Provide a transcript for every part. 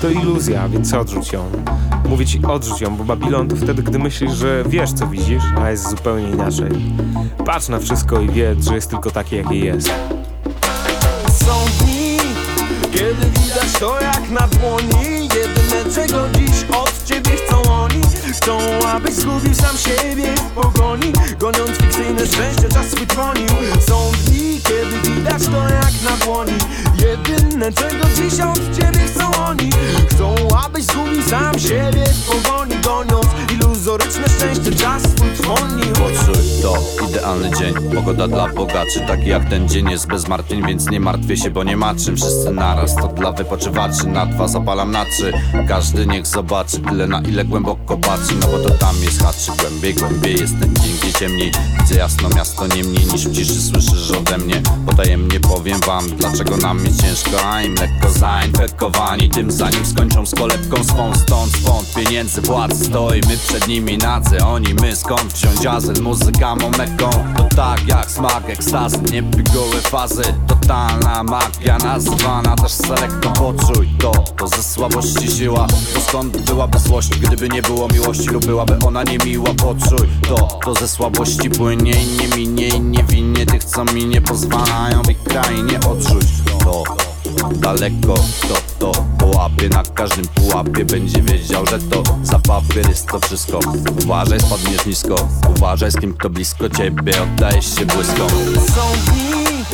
To iluzja, więc odrzuć ją. Mówię ci, odrzuć ją, bo Babilon to wtedy, gdy myślisz, że wiesz co widzisz, a jest zupełnie inaczej. Patrz na wszystko i wiedz, że jest tylko takie, jakie jest. Są dni, kiedy widać to jak na dłoni Jedyne czego dziś od ciebie chcą oni Chcą abyś zgubił sam siebie w pogoni Goniąc fikcyjne szczęście czas swój trwonił Są dni, kiedy widać to jak na dłoni Jedyne czego dziś od iluzoryczne szczęście czas swój trwonił Poczuj to idealny dzień. Pogoda dla bogaczy Taki jak ten dzień jest bez martwień Więc nie martwię się, bo nie ma czym. Wszyscy naraz to dla wypoczywaczy Na dwa zapalam na trzy. Każdy niech zobaczy Tyle na ile głęboko patrzy No bo to tam jest haczy. Głębiej, głębiej jest ten dzień Gdzie ciemniej. Widzę jasno miasto nie mniej Niż w ciszy słyszysz ode mnie. Potajemnie powiem wam Dlaczego nam jest ciężko. A im lekko zainfekowani Tym zanim skończą z kolebką swą. Stąd swąd pieniędzy władzy Stoimy przed nimi nadzy Oni my skąd wziąć azyl? Muzyka momeką To tak jak smak ekstazy Nie piguły fazy Totalna magia nazywana też selektą Poczuj to, to ze słabości siła To skąd byłaby złość Gdyby nie było miłości lub byłaby ona niemiła? Poczuj to, to ze słabości płynie I nie minie i nie winie Tych co mi nie pozwalają w ich krainie. Odrzuć to Daleko to to połapie Na każdym pułapie będzie wiedział, że to za papier jest to wszystko. Uważaj, spadniesz nisko Uważaj z kim kto blisko ciebie Oddajesz się błyskom Są dni,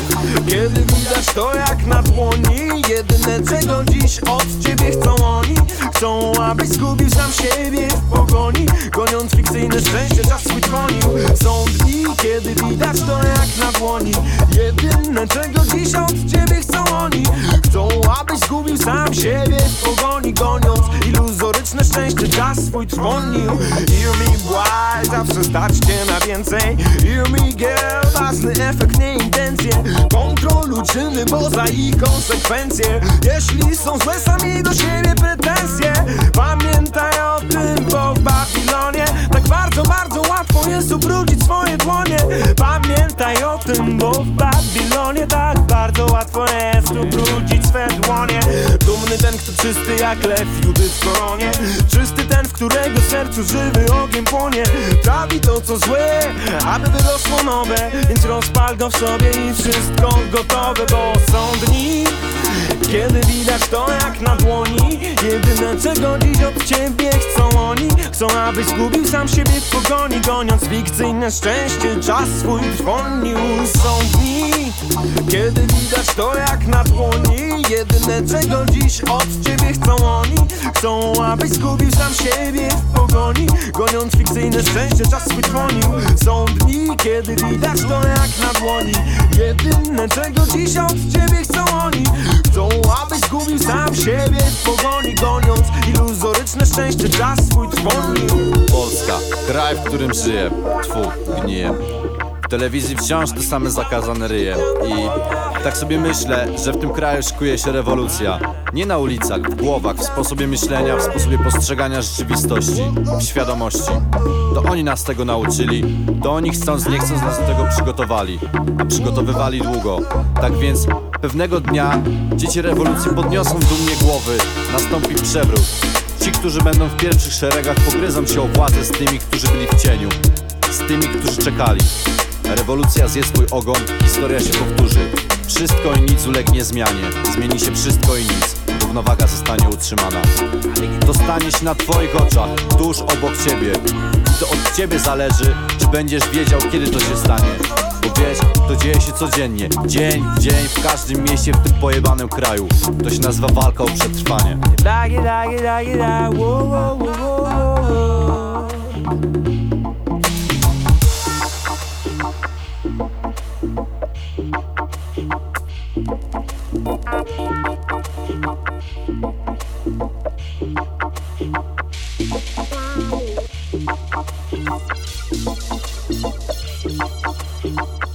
kiedy widać to jak na dłoni. Jedyne czego dziś od ciebie chcą oni Chcą abyś zgubił sam siebie w pogoni. Goniąc fikcyjne szczęście czas swój trwonił. Są dni, kiedy widać to jak na dłoni. Jedyne czego dziś od ciebie chcą oni czas swój trwonił Hear me boy, zawsze stać cię na więcej. Hear me girl, ważny efekt, nie intencje. Kontroluj czyny, bo za ich konsekwencje. Jeśli są złe, sami do siebie pretensje. Pamiętaj o tym, bo w Babilonie Tak bardzo, bardzo łatwo jest ubrudzić swoje dłonie. Pamiętaj o tym, bo w Babilonie Tak bardzo łatwo jest ubrudzić Ten, kto czysty jak lew Judy w koronie. Czysty ten, w którego sercu żywy ogień płonie. Trawi to co złe, aby wyrosło nowe. Więc rozpal go w sobie i wszystko gotowe Bo są dni, kiedy widać to jak na dłoni Jedyne czego dziś od ciebie chcą oni Chcą abyś zgubił sam siebie w pogoni Goniąc fikcyjne szczęście, czas swój trwonił Są dni, kiedy widać to jak Jedyne czego dziś od ciebie chcą oni Chcą abyś zgubił sam siebie w pogoni. Goniąc fikcyjne szczęście, czas swój trwonił. Są dni, kiedy widać to jak na dłoni. Jedyne czego dziś od ciebie chcą oni Chcą abyś zgubił sam siebie w pogoni. Goniąc iluzoryczne szczęście, czas swój trwonił. Polska, kraj, w którym żyję Tfu, gniję w telewizji wciąż te same zakazane ryje. I tak sobie myślę, że w tym kraju szykuje się rewolucja. Nie na ulicach, w głowach, w sposobie myślenia, w sposobie postrzegania rzeczywistości, w świadomości. To oni nas tego nauczyli, to oni chcąc nie chcąc nas do tego przygotowali. A przygotowywali długo. Tak więc pewnego dnia dzieci rewolucji podniosą dumnie głowy. Nastąpi przewrót. Ci, którzy będą w pierwszych szeregach pogryzą się o władzę z tymi, którzy byli w cieniu. Z tymi, którzy czekali Rewolucja zje swój ogon, historia się powtórzy. Wszystko i nic ulegnie zmianie. Zmieni się wszystko i nic. Równowaga zostanie utrzymana. To stanie się na twoich oczach Tuż obok ciebie. To od ciebie zależy Czy będziesz wiedział kiedy to się stanie. Bo wiesz, to dzieje się codziennie. Dzień dzień, w każdym mieście w tym pojebanym kraju. To się nazywa walka o przetrwanie Thank you.